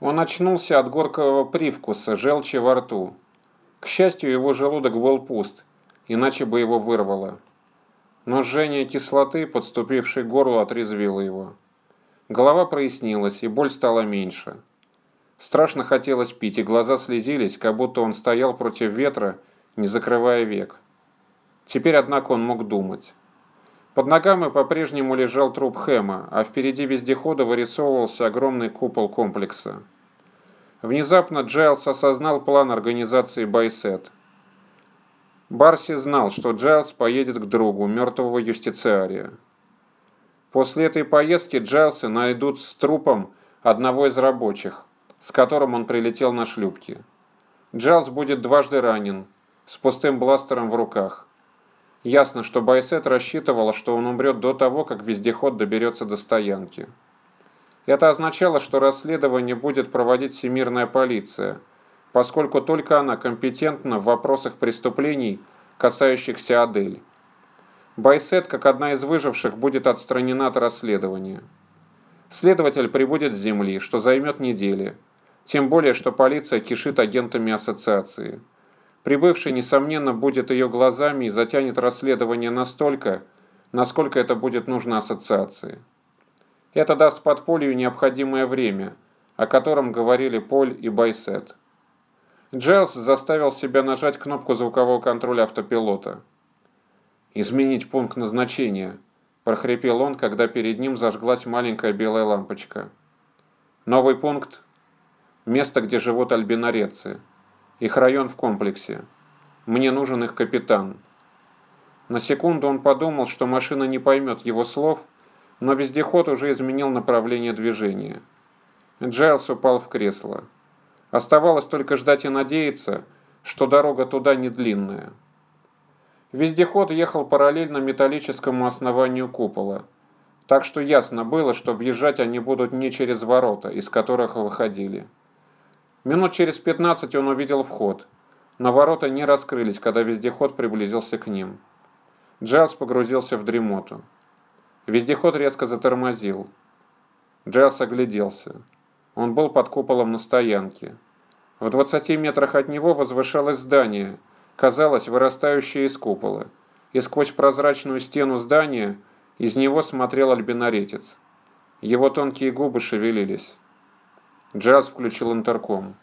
Он очнулся от горького привкуса, желчи во рту. К счастью, его желудок был пуст, иначе бы его вырвало. Но жжение кислоты, подступившей к горлу, отрезвило его. Голова прояснилась, и боль стала меньше. Страшно хотелось пить, и глаза слезились, как будто он стоял против ветра, не закрывая век. Теперь, однако, он мог думать. Под ногами по-прежнему лежал труп Хэма, а впереди вездехода вырисовывался огромный купол комплекса. Внезапно Джайлс осознал план организации Байсет. Барси знал, что Джайлс поедет к другу, мертвого юстициария. После этой поездки Джайлса найдут с трупом одного из рабочих, с которым он прилетел на шлюпке. Джайлс будет дважды ранен, с пустым бластером в руках. Ясно, что Байсет рассчитывала, что он умрет до того, как вездеход доберется до стоянки. Это означало, что расследование будет проводить всемирная полиция, поскольку только она компетентна в вопросах преступлений, касающихся Адель. Байсет, как одна из выживших, будет отстранена от расследования. Следователь прибудет с земли, что займет недели, тем более, что полиция кишит агентами ассоциации. Прибывший, несомненно, будет ее глазами и затянет расследование настолько, насколько это будет нужно ассоциации. Это даст подполью необходимое время, о котором говорили Поль и Байсет. Джайлс заставил себя нажать кнопку звукового контроля автопилота. «Изменить пункт назначения», – прохрипел он, когда перед ним зажглась маленькая белая лампочка. «Новый пункт – место, где живут альбинорецы». Их район в комплексе. Мне нужен их капитан. На секунду он подумал, что машина не поймет его слов, но вездеход уже изменил направление движения. Джайлс упал в кресло. Оставалось только ждать и надеяться, что дорога туда не длинная. Вездеход ехал параллельно металлическому основанию купола, так что ясно было, что въезжать они будут не через ворота, из которых выходили. Минут через 15 он увидел вход, но ворота не раскрылись, когда вездеход приблизился к ним. Джайлз погрузился в дремоту. Вездеход резко затормозил. Джайлз огляделся. Он был под куполом на стоянке. В 20 метрах от него возвышалось здание, казалось, вырастающее из купола, и сквозь прозрачную стену здания из него смотрел альбинаретец. Его тонкие губы шевелились. Джаз включил интерком.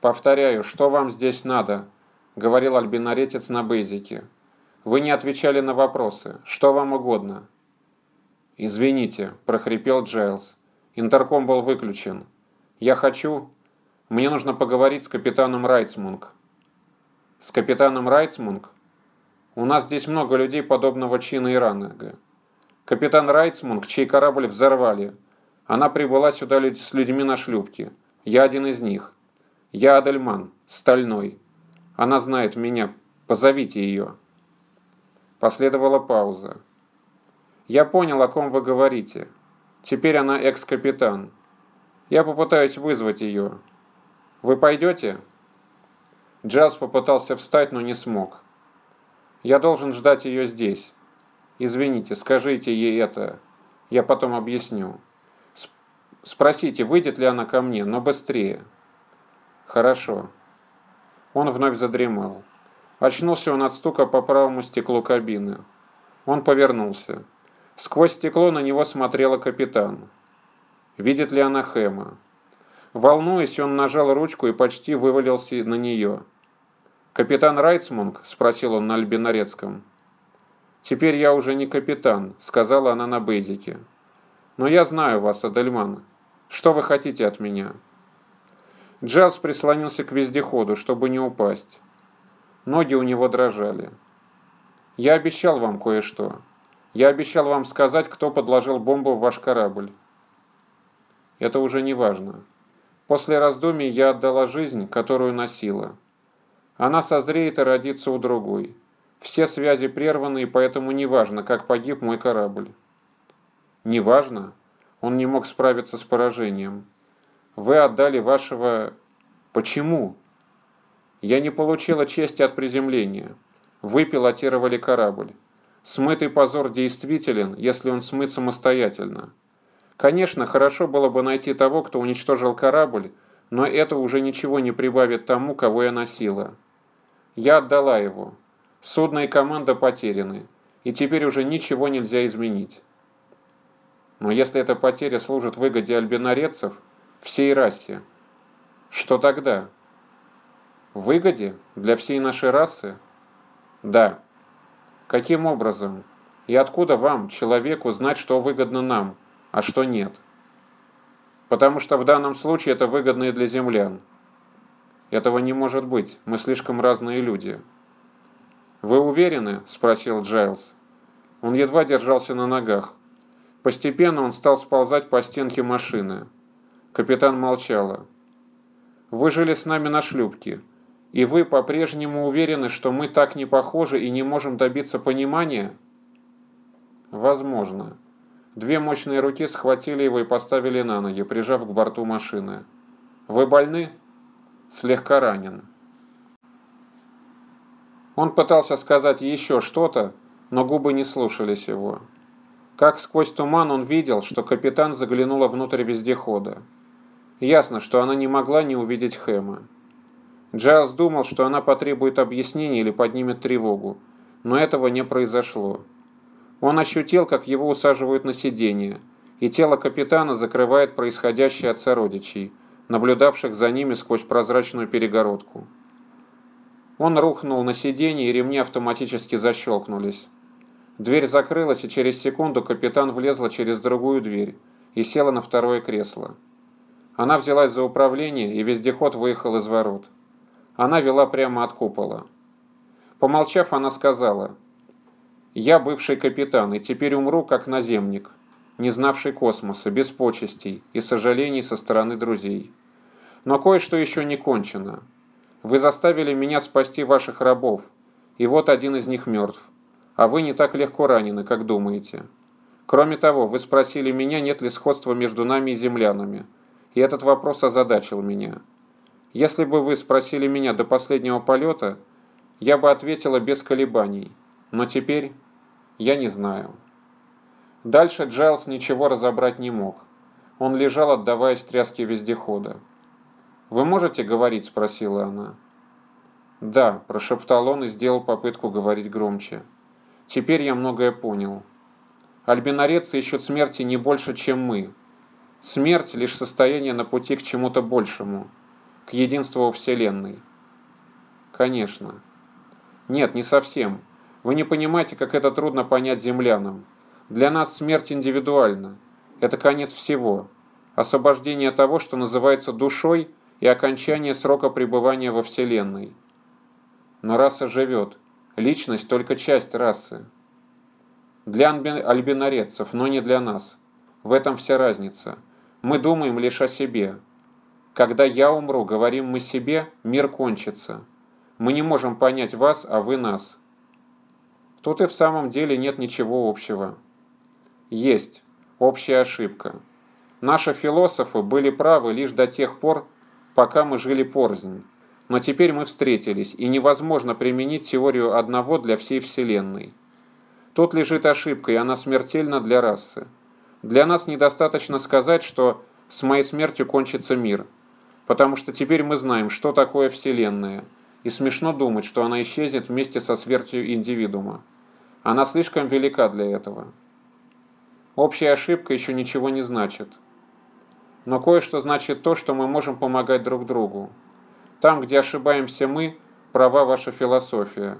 «Повторяю, что вам здесь надо?» — говорил альбинаретец на бейзике. «Вы не отвечали на вопросы. Что вам угодно?» «Извините», — прохрипел Джайлз. Интерком был выключен. «Я хочу...» «Мне нужно поговорить с капитаном Райтсмунг». «С капитаном Райтсмунг?» «У нас здесь много людей подобного чина и ранга. Капитан Райтсмунг, чей корабль взорвали, она прибыла сюда с людьми на шлюпке. Я один из них. Я Адельман, стальной. Она знает меня. Позовите ее. Последовала пауза. Я понял, о ком вы говорите. Теперь она экс-капитан. Я попытаюсь вызвать ее. Вы пойдете? Джаз попытался встать, но не смог. Я должен ждать ее здесь. Извините, скажите ей это. Я потом объясню. Спросите, выйдет ли она ко мне, но быстрее. Хорошо. Он вновь задремал. Очнулся он от стука по правому стеклу кабины. Он повернулся. Сквозь стекло на него смотрела капитан. Видит ли она Хэма? Волнуясь, он нажал ручку и почти вывалился на нее. «Капитан Райтсмунг?» – спросил он на альбинарецком. «Теперь я уже не капитан», – сказала она на бейзике. «Но я знаю вас, Адельман. Что вы хотите от меня?» Джаз прислонился к вездеходу, чтобы не упасть. Ноги у него дрожали. «Я обещал вам кое-что. Я обещал вам сказать, кто подложил бомбу в ваш корабль». «Это уже не важно. После раздумий я отдала жизнь, которую носила. Она созреет и родится у другой. Все связи прерваны, и поэтому неважно, как погиб мой корабль». «Неважно?» Он не мог справиться с поражением. Вы отдали вашего... Почему? Я не получила чести от приземления. Вы пилотировали корабль. Смытый позор действителен, если он смыт самостоятельно. Конечно, хорошо было бы найти того, кто уничтожил корабль, но это уже ничего не прибавит тому, кого я носила. Я отдала его. Судно и команда потеряны, и теперь уже ничего нельзя изменить. Но если эта потеря служит выгоде альбинарецов, всей расе, что тогда? Выгоде? Для всей нашей расы? Да. Каким образом? И откуда вам, человеку, знать, что выгодно нам, а что нет? Потому что в данном случае это выгодно и для землян. Этого не может быть, мы слишком разные люди. «Вы уверены?» – спросил Джайлз. Он едва держался на ногах. Постепенно он стал сползать по стенке машины. Капитан молчала. «Вы жили с нами на шлюпке, и вы по-прежнему уверены, что мы так не похожи и не можем добиться понимания?» «Возможно». Две мощные руки схватили его и поставили на ноги, прижав к борту машины. «Вы больны?» «Слегка ранен». Он пытался сказать еще что-то, но губы не слушались его. Как сквозь туман он видел, что капитан заглянула внутрь вездехода. Ясно, что она не могла не увидеть Хэма. Джайлз думал, что она потребует объяснений или поднимет тревогу, но этого не произошло. Он ощутил, как его усаживают на сиденье, и тело капитана закрывает происходящее от сородичей, наблюдавших за ними сквозь прозрачную перегородку. Он рухнул на сиденье, и ремни автоматически защелкнулись. Дверь закрылась, и через секунду капитан влезла через другую дверь и села на второе кресло. Она взялась за управление, и вездеход выехал из ворот. Она вела прямо от купола. Помолчав, она сказала, «Я бывший капитан, и теперь умру как наземник, не знавший космоса, без почестей и сожалений со стороны друзей. Но кое-что еще не кончено. Вы заставили меня спасти ваших рабов, и вот один из них мертв. А вы не так легко ранены, как думаете. Кроме того, вы спросили меня, нет ли сходства между нами и землянами. И этот вопрос озадачил меня. Если бы вы спросили меня до последнего полета, я бы ответила без колебаний. Но теперь я не знаю. Дальше Джайлз ничего разобрать не мог. Он лежал, отдаваясь тряске вездехода. «Вы можете говорить?» – спросила она. «Да», – прошептал он и сделал попытку говорить громче. «Теперь я многое понял. Альбинарецы ищут смерти не больше, чем мы. Смерть – лишь состояние на пути к чему-то большему, к единству во Вселенной». «Конечно». «Нет, не совсем. Вы не понимаете, как это трудно понять землянам. Для нас смерть индивидуальна. Это конец всего. Освобождение того, что называется душой – и окончание срока пребывания во Вселенной. Но раса живет, личность только часть расы. Для альбинарецов, но не для нас. В этом вся разница. Мы думаем лишь о себе. Когда я умру, говорим мы себе, мир кончится. Мы не можем понять вас, а вы нас. Тут и в самом деле нет ничего общего. Есть общая ошибка. Наши философы были правы лишь до тех пор, пока мы жили порознь. Но теперь мы встретились, и невозможно применить теорию одного для всей Вселенной. Тут лежит ошибка, и она смертельна для расы. Для нас недостаточно сказать, что с моей смертью кончится мир, потому что теперь мы знаем, что такое Вселенная, и смешно думать, что она исчезнет вместе со смертью индивидуума. Она слишком велика для этого. Общая ошибка еще ничего не значит. Но кое-что значит то, что мы можем помогать друг другу. Там, где ошибаемся мы, права ваша философия.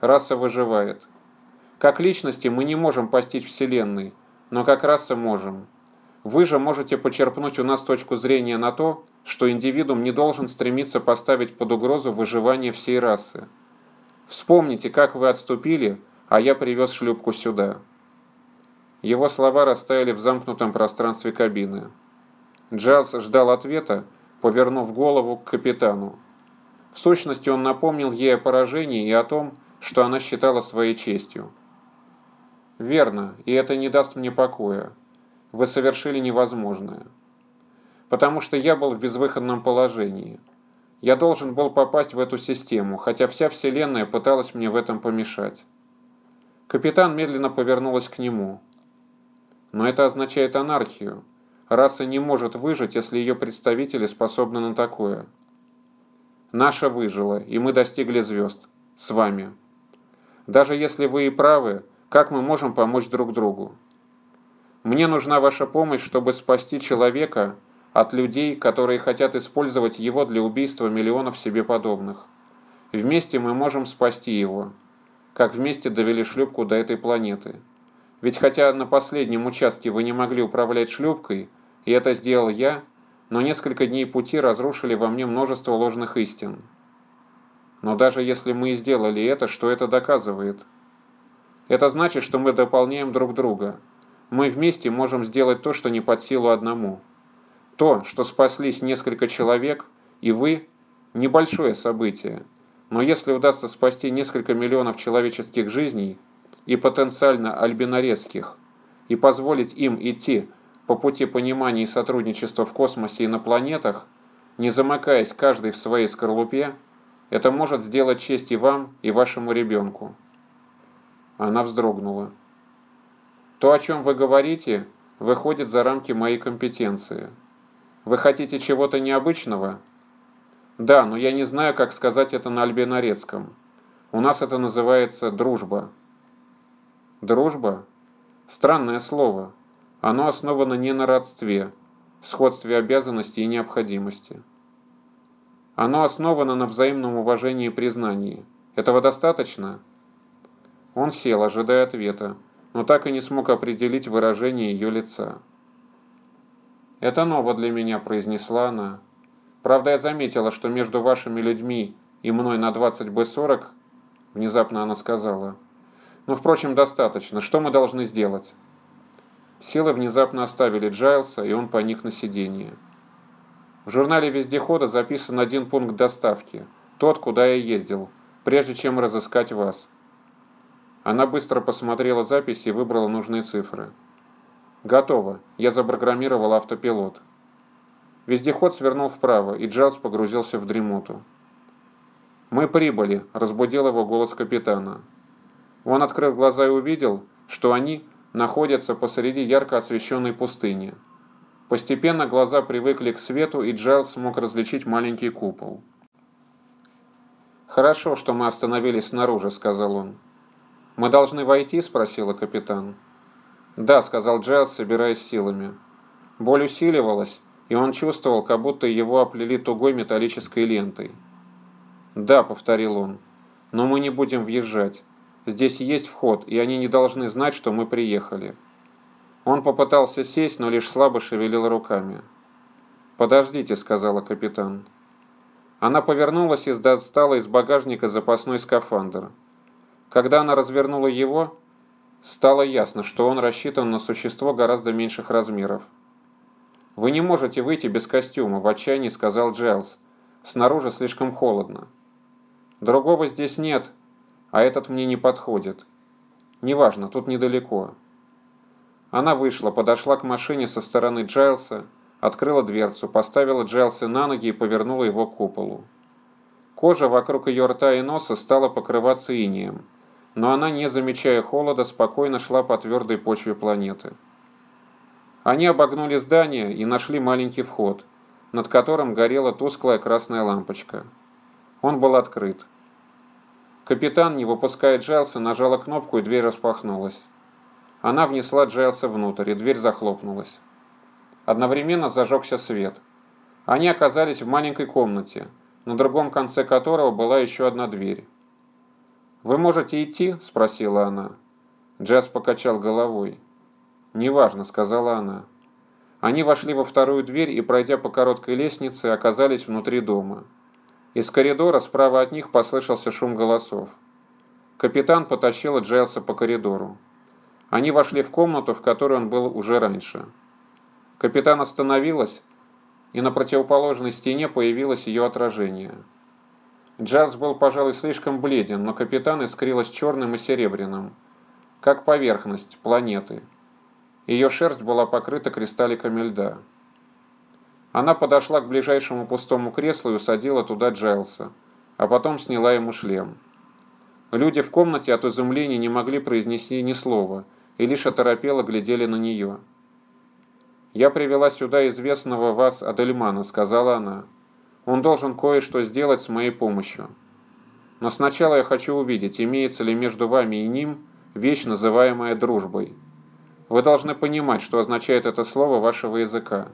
Раса выживает. Как личности мы не можем постичь Вселенной, но как раса можем. Вы же можете почерпнуть у нас точку зрения на то, что индивидуум не должен стремиться поставить под угрозу выживание всей расы. Вспомните, как вы отступили, а я привез шлюпку сюда. Его слова растаяли в замкнутом пространстве кабины. Джайлз ждал ответа, повернув голову к капитану. В сущности, он напомнил ей о поражении и о том, что она считала своей честью. «Верно, и это не даст мне покоя. Вы совершили невозможное. Потому что я был в безвыходном положении. Я должен был попасть в эту систему, хотя вся Вселенная пыталась мне в этом помешать». Капитан медленно повернулась к нему. Но это означает анархию. Раса не может выжить, если ее представители способны на такое. Наша выжила, и мы достигли звезд. С вами. Даже если вы и правы, как мы можем помочь друг другу? Мне нужна ваша помощь, чтобы спасти человека от людей, которые хотят использовать его для убийства миллионов себе подобных. Вместе мы можем спасти его, как вместе довели шлюпку до этой планеты. Ведь хотя на последнем участке вы не могли управлять шлюпкой, и это сделал я, но несколько дней пути разрушили во мне множество ложных истин. Но даже если мы и сделали это, что это доказывает? Это значит, что мы дополняем друг друга. Мы вместе можем сделать то, что не под силу одному. То, что спаслись несколько человек, и вы – небольшое событие. Но если удастся спасти несколько миллионов человеческих жизней и потенциально альбинорецких, и позволить им идти по пути понимания и сотрудничества в космосе и на планетах, не замыкаясь каждый в своей скорлупе, это может сделать честь и вам, и вашему ребенку. Она вздрогнула. То, о чем вы говорите, выходит за рамки моей компетенции. Вы хотите чего-то необычного? Да, но я не знаю, как сказать это на альбинорецком. У нас это называется дружба. Дружба? Странное слово. Оно основано не на родстве, сходстве обязанностей и необходимости. Оно основано на взаимном уважении и признании. Этого достаточно? Он сел, ожидая ответа, но так и не смог определить выражение ее лица. «Это ново для меня», – произнесла она. «Правда, я заметила, что между вашими людьми и мной на 20 Б-40, внезапно она сказала. Но, впрочем, достаточно. Что мы должны сделать?» Силы внезапно оставили Джайлса, и он поник на сиденье. В журнале вездехода записан один пункт доставки, тот, куда я ездил, прежде чем разыскать вас. Она быстро посмотрела записи и выбрала нужные цифры. Готово, я запрограммировал автопилот. Вездеход свернул вправо, и Джайлс погрузился в дремоту. «Мы прибыли», – разбудил его голос капитана. Он открыл глаза и увидел, что они – находятся посреди ярко освещенной пустыни. Постепенно глаза привыкли к свету, и Джайлз смог различить маленький купол. «Хорошо, что мы остановились снаружи», — сказал он. «Мы должны войти?» — спросила капитан. «Да», — сказал Джайлз, собираясь силами. Боль усиливалась, и он чувствовал, как будто его оплели тугой металлической лентой. «Да», — повторил он, — «но мы не будем въезжать. Здесь есть вход, и они не должны знать, что мы приехали». Он попытался сесть, но лишь слабо шевелил руками. «Подождите», — сказала капитан. Она повернулась и достала из багажника запасной скафандр. Когда она развернула его, стало ясно, что он рассчитан на существо гораздо меньших размеров. «Вы не можете выйти без костюма», — в отчаянии сказал Джайлз. «Снаружи слишком холодно». «Другого здесь нет», а этот мне не подходит. Неважно, тут недалеко. Она вышла, подошла к машине со стороны Джайлса, открыла дверцу, поставила Джайлса на ноги и повернула его к куполу. Кожа вокруг ее рта и носа стала покрываться инием, но она, не замечая холода, спокойно шла по твердой почве планеты. Они обогнули здание и нашли маленький вход, над которым горела тусклая красная лампочка. Он был открыт. Капитан, не выпуская Джайлса, нажала кнопку, и дверь распахнулась. Она внесла Джайлса внутрь, и дверь захлопнулась. Одновременно зажегся свет. Они оказались в маленькой комнате, на другом конце которого была еще одна дверь. «Вы можете идти?» – спросила она. Джаз покачал головой. «Неважно», – сказала она. Они вошли во вторую дверь и, пройдя по короткой лестнице, оказались внутри дома. Из коридора справа от них послышался шум голосов. Капитан потащил Джайлса по коридору. Они вошли в комнату, в которой он был уже раньше. Капитан остановилась, и на противоположной стене появилось ее отражение. Джайлс был, пожалуй, слишком бледен, но капитан искрилась черным и серебряным, как поверхность планеты. Ее шерсть была покрыта кристалликами льда. Она подошла к ближайшему пустому креслу и усадила туда Джайлса, а потом сняла ему шлем. Люди в комнате от изумления не могли произнести ни слова, и лишь оторопело глядели на нее. «Я привела сюда известного вас Адельмана», — сказала она. «Он должен кое-что сделать с моей помощью. Но сначала я хочу увидеть, имеется ли между вами и ним вещь, называемая дружбой. Вы должны понимать, что означает это слово вашего языка».